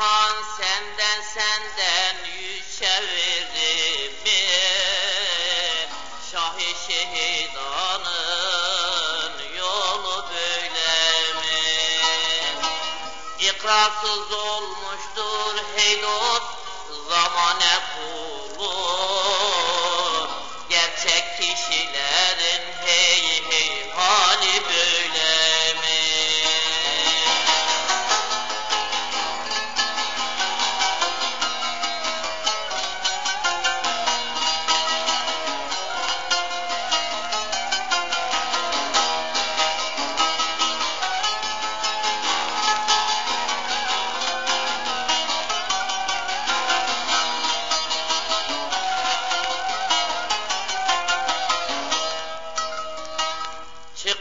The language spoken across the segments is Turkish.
cihan senden senden yüz çevirir mi? Şahi şehidanın yolu böyle mi? İkrarsız olmuştur hey dost zamane kul.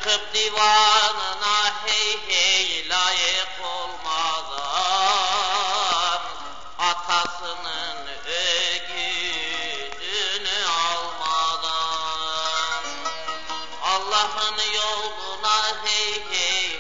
Çıkıp divanına hey hey layık olmadan Atasının ögüdünü almadan. Allah'ın yoluna hey hey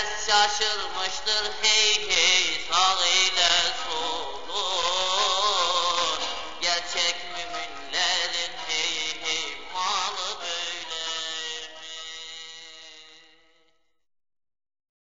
Herkes şaşırmıştır hey hey sağ ile